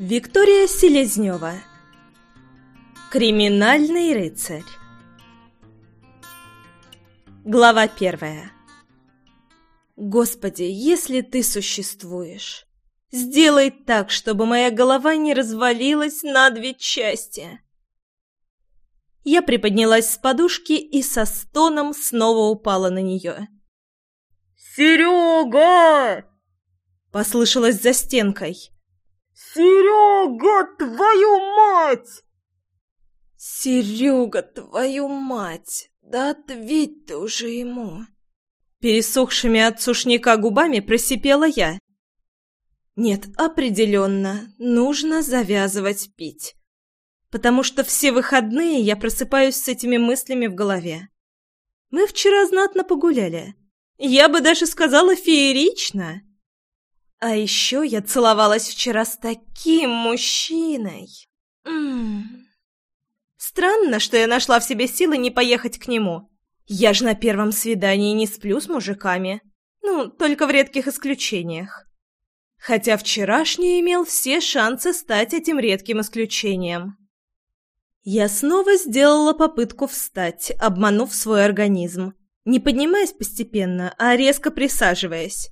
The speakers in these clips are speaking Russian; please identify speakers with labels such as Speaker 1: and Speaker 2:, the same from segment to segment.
Speaker 1: Виктория Селезнева Криминальный рыцарь Глава первая Господи, если ты существуешь, сделай так, чтобы моя голова не развалилась на две части. Я приподнялась с подушки и со стоном снова упала на нее.
Speaker 2: «Серега!»
Speaker 1: — послышалось за стенкой.
Speaker 2: «Серега, твою мать!»
Speaker 1: «Серега, твою мать! Да ответь ты уже ему!» Пересохшими от сушняка губами просипела я. «Нет, определенно, нужно завязывать пить. Потому что все выходные я просыпаюсь с этими мыслями в голове. Мы вчера знатно погуляли. Я бы даже сказала феерично. А еще я целовалась вчера с таким мужчиной. М -м -м. Странно, что я нашла в себе силы не поехать к нему. Я же на первом свидании не сплю с мужиками. Ну, только в редких исключениях. Хотя вчерашний имел все шансы стать этим редким исключением. Я снова сделала попытку встать, обманув свой организм, не поднимаясь постепенно, а резко присаживаясь.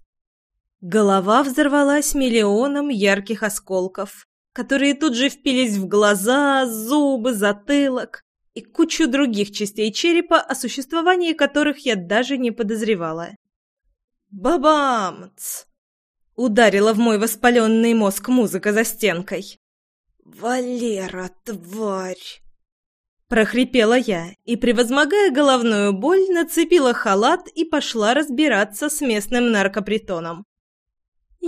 Speaker 1: Голова взорвалась миллионом ярких осколков, которые тут же впились в глаза, зубы, затылок и кучу других частей черепа, о существовании которых я даже не подозревала. «Бабамц!» — ударила в мой воспаленный мозг музыка за стенкой. «Валера, тварь!» Прохрипела я и, превозмогая головную боль, нацепила халат и пошла разбираться с местным наркопритоном.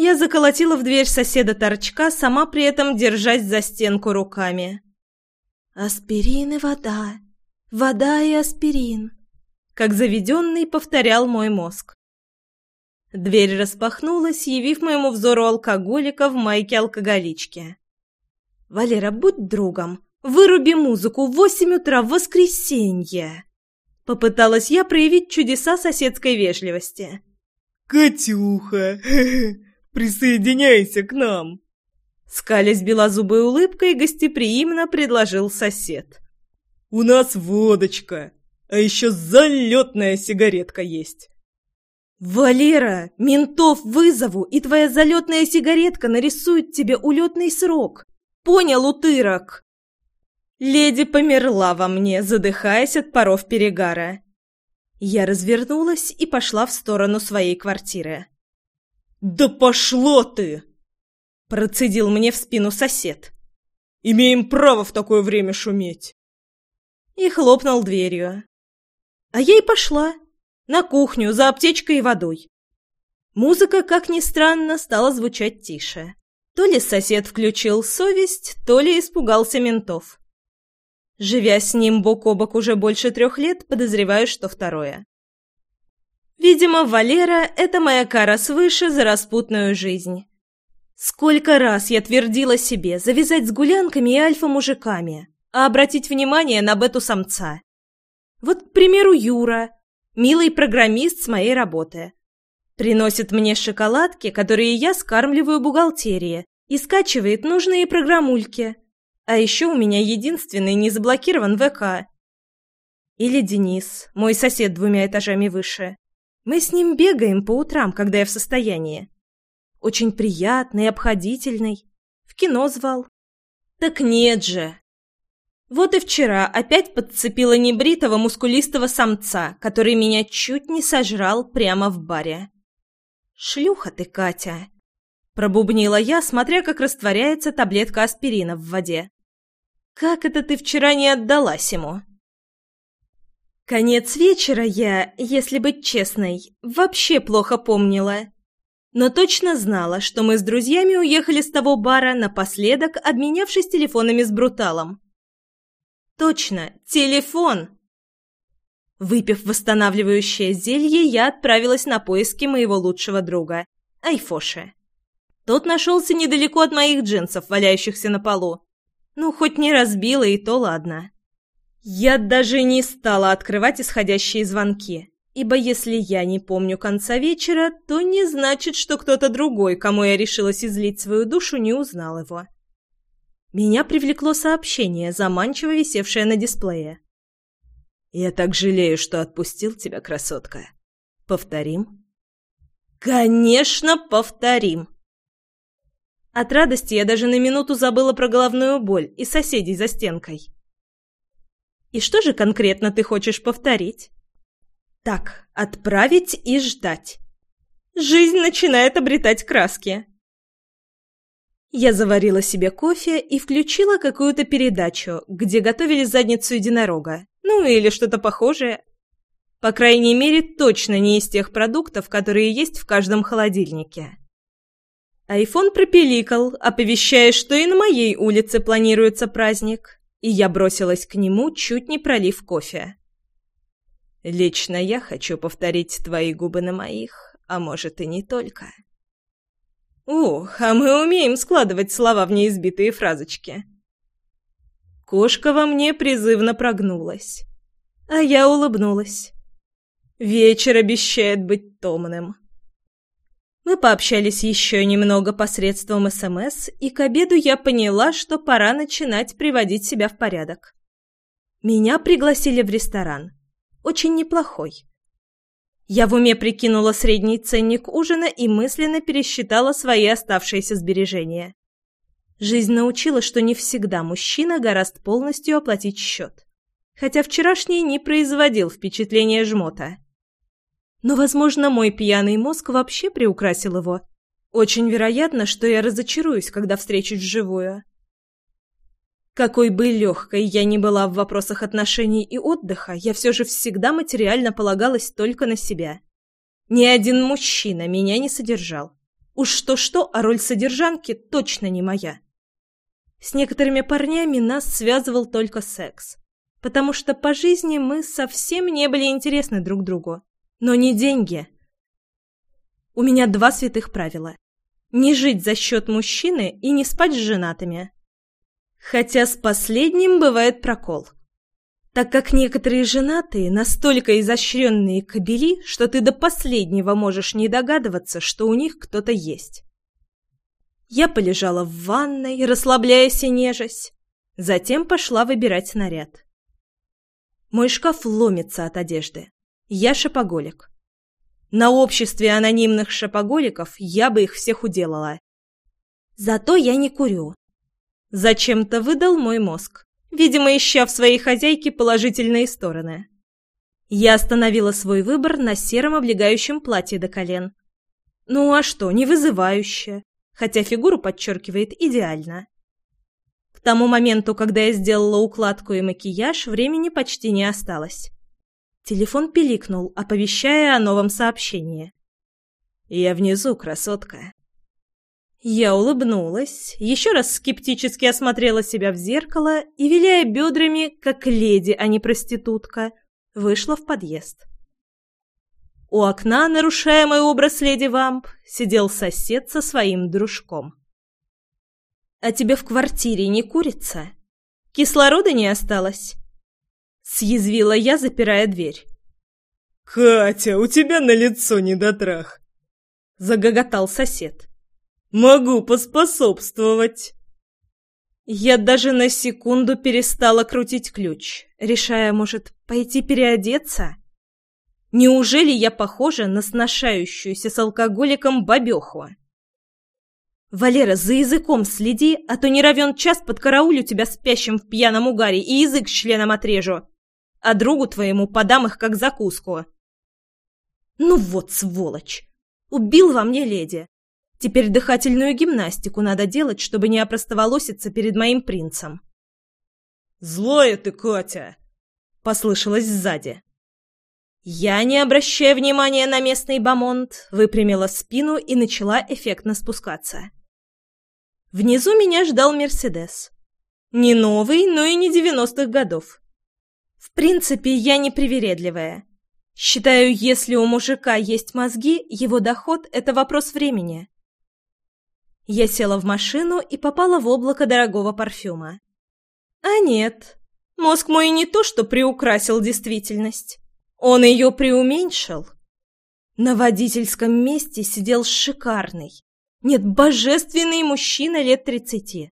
Speaker 1: Я заколотила в дверь соседа торчка, сама при этом держась за стенку руками. «Аспирин и вода, вода и аспирин», как заведенный повторял мой мозг. Дверь распахнулась, явив моему взору алкоголика в майке алкоголички. «Валера, будь другом, выруби музыку в восемь утра в воскресенье!» Попыталась я проявить чудеса соседской вежливости.
Speaker 2: «Катюха, Присоединяйся к нам!»
Speaker 1: Скалясь белозубой улыбкой, гостеприимно предложил сосед.
Speaker 2: «У нас водочка, а еще залетная сигаретка есть!»
Speaker 1: «Валера, ментов вызову, и твоя залетная сигаретка нарисует тебе улетный срок! Понял, утырок?» Леди померла во мне, задыхаясь от паров перегара. Я развернулась и пошла в сторону своей квартиры.
Speaker 2: «Да пошло ты!»
Speaker 1: Процедил мне в спину сосед.
Speaker 2: «Имеем право в такое время шуметь!»
Speaker 1: И хлопнул дверью. А я и пошла. На кухню, за аптечкой и водой. Музыка, как ни странно, стала звучать тише. То ли сосед включил совесть, то ли испугался ментов. Живя с ним бок о бок уже больше трех лет, подозреваю, что второе. Видимо, Валера — это моя кара свыше за распутную жизнь. Сколько раз я твердила себе завязать с гулянками и альфа-мужиками, а обратить внимание на бету-самца. Вот, к примеру, Юра, милый программист с моей работы. Приносит мне шоколадки, которые я скармливаю бухгалтерии, и скачивает нужные программульки. А еще у меня единственный не заблокирован ВК. Или Денис, мой сосед двумя этажами выше. Мы с ним бегаем по утрам, когда я в состоянии. Очень приятный, обходительный. В кино звал. Так нет же. Вот и вчера опять подцепила небритого мускулистого самца, который меня чуть не сожрал прямо в баре. «Шлюха ты, Катя!» Пробубнила я, смотря, как растворяется таблетка аспирина в воде. «Как это ты вчера не отдалась ему?» Конец вечера я, если быть честной, вообще плохо помнила. Но точно знала, что мы с друзьями уехали с того бара напоследок, обменявшись телефонами с Бруталом. Точно, телефон! Выпив восстанавливающее зелье, я отправилась на поиски моего лучшего друга, Айфоши. Тот нашелся недалеко от моих джинсов, валяющихся на полу. Ну, хоть не разбила, и то ладно. Я даже не стала открывать исходящие звонки, ибо если я не помню конца вечера, то не значит, что кто-то другой, кому я решилась излить свою душу, не узнал его. Меня привлекло сообщение, заманчиво висевшее на дисплее.
Speaker 2: «Я так жалею, что отпустил тебя, красотка. Повторим?»
Speaker 1: «Конечно, повторим!» От радости я даже на минуту забыла про головную боль и соседей за стенкой. «И что же конкретно ты хочешь повторить?» «Так, отправить и ждать. Жизнь начинает обретать краски». Я заварила себе кофе и включила какую-то передачу, где готовили задницу единорога. Ну, или что-то похожее. По крайней мере, точно не из тех продуктов, которые есть в каждом холодильнике. Айфон пропеликал, оповещая, что и на моей улице планируется праздник, и я бросилась к нему, чуть не пролив кофе.
Speaker 2: «Лично я хочу повторить твои губы на моих, а может и не только».
Speaker 1: Ух, а мы умеем складывать слова в неизбитые фразочки. Кошка во мне призывно прогнулась, а я улыбнулась. Вечер обещает быть томным. Мы пообщались еще немного посредством СМС, и к обеду я поняла, что пора начинать приводить себя в порядок. Меня пригласили в ресторан. Очень неплохой. Я в уме прикинула средний ценник ужина и мысленно пересчитала свои оставшиеся сбережения. Жизнь научила, что не всегда мужчина гораст полностью оплатить счет. Хотя вчерашний не производил впечатления жмота. Но, возможно, мой пьяный мозг вообще приукрасил его. Очень вероятно, что я разочаруюсь, когда встречусь вживую. Какой бы легкой я ни была в вопросах отношений и отдыха, я все же всегда материально полагалась только на себя. Ни один мужчина меня не содержал. Уж что-что, а роль содержанки точно не моя. С некоторыми парнями нас связывал только секс, потому что по жизни мы совсем не были интересны друг другу. Но не деньги. У меня два святых правила. Не жить за счет мужчины и не спать с женатыми. Хотя с последним бывает прокол. Так как некоторые женатые настолько изощренные кобели, что ты до последнего можешь не догадываться, что у них кто-то есть. Я полежала в ванной, расслабляясь и нежась. Затем пошла выбирать наряд. Мой шкаф ломится от одежды. Я шопоголик. На обществе анонимных шопоголиков я бы их всех уделала. Зато я не курю. Зачем-то выдал мой мозг, видимо, ища в своей хозяйке положительные стороны. Я остановила свой выбор на сером облегающем платье до колен. Ну а что, не вызывающе, хотя фигуру подчеркивает идеально. К тому моменту, когда я сделала укладку и макияж, времени почти не осталось. Телефон пиликнул, оповещая о новом сообщении.
Speaker 2: «Я внизу, красотка».
Speaker 1: Я улыбнулась, еще раз скептически осмотрела себя в зеркало и, виляя бедрами, как леди, а не проститутка, вышла в подъезд. У окна, нарушая мой образ леди Вамп, сидел сосед со своим дружком. «А тебе в квартире не курица? Кислорода не осталось?» Съязвила я, запирая дверь.
Speaker 2: «Катя, у тебя на лицо недотрах!»
Speaker 1: Загоготал сосед.
Speaker 2: «Могу поспособствовать!»
Speaker 1: Я даже на секунду перестала крутить ключ, решая, может, пойти переодеться? Неужели я похожа на сношающуюся с алкоголиком бабеху? «Валера, за языком следи, а то не равен час под караулю тебя спящим в пьяном угаре и язык членом отрежу!» А другу твоему подам их как закуску. Ну вот, сволочь! Убил во мне леди. Теперь дыхательную гимнастику надо делать, чтобы не опростоволоситься перед моим принцем.
Speaker 2: «Злая ты, Катя!» — послышалось сзади.
Speaker 1: Я, не обращая внимания на местный бомонд, выпрямила спину и начала эффектно спускаться. Внизу меня ждал Мерседес. Не новый, но и не девяностых годов. В принципе, я не привередливая. Считаю, если у мужика есть мозги, его доход – это вопрос времени. Я села в машину и попала в облако дорогого парфюма. А нет, мозг мой не то, что приукрасил действительность. Он ее преуменьшил. На водительском месте сидел шикарный, нет, божественный мужчина лет тридцати.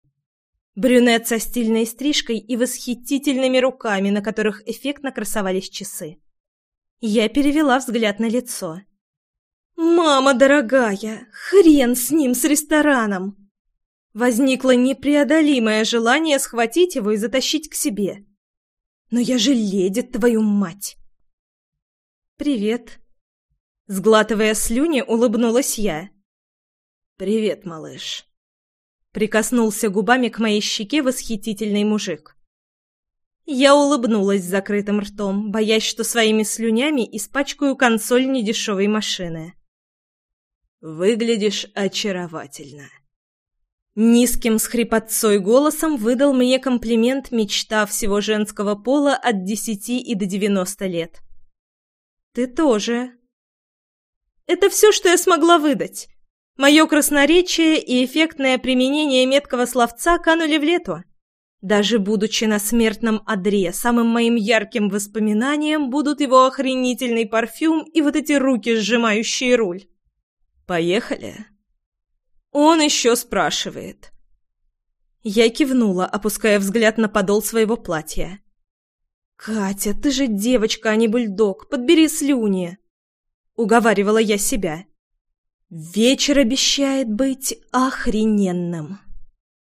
Speaker 1: Брюнет со стильной стрижкой и восхитительными руками, на которых эффектно красовались часы. Я перевела взгляд на лицо. «Мама дорогая, хрен с ним, с рестораном!» Возникло непреодолимое желание схватить его и затащить к себе. «Но я же леди, твою мать!» «Привет!» Сглатывая слюни, улыбнулась я.
Speaker 2: «Привет, малыш!»
Speaker 1: Прикоснулся губами к моей щеке восхитительный мужик. Я улыбнулась закрытым ртом, боясь, что своими слюнями испачкаю консоль недешевой машины.
Speaker 2: «Выглядишь очаровательно».
Speaker 1: Низким с голосом выдал мне комплимент мечта всего женского пола от десяти и до девяносто лет. «Ты тоже». Это все, что я смогла выдать. Мое красноречие и эффектное применение меткого словца канули в лету. Даже будучи на смертном одре, самым моим ярким воспоминанием будут его охренительный парфюм и вот эти руки, сжимающие руль.
Speaker 2: «Поехали?»
Speaker 1: Он еще спрашивает. Я кивнула, опуская взгляд на подол своего платья. «Катя, ты же девочка, а не бульдог, подбери слюни!» Уговаривала я себя. «Вечер обещает быть охрененным!»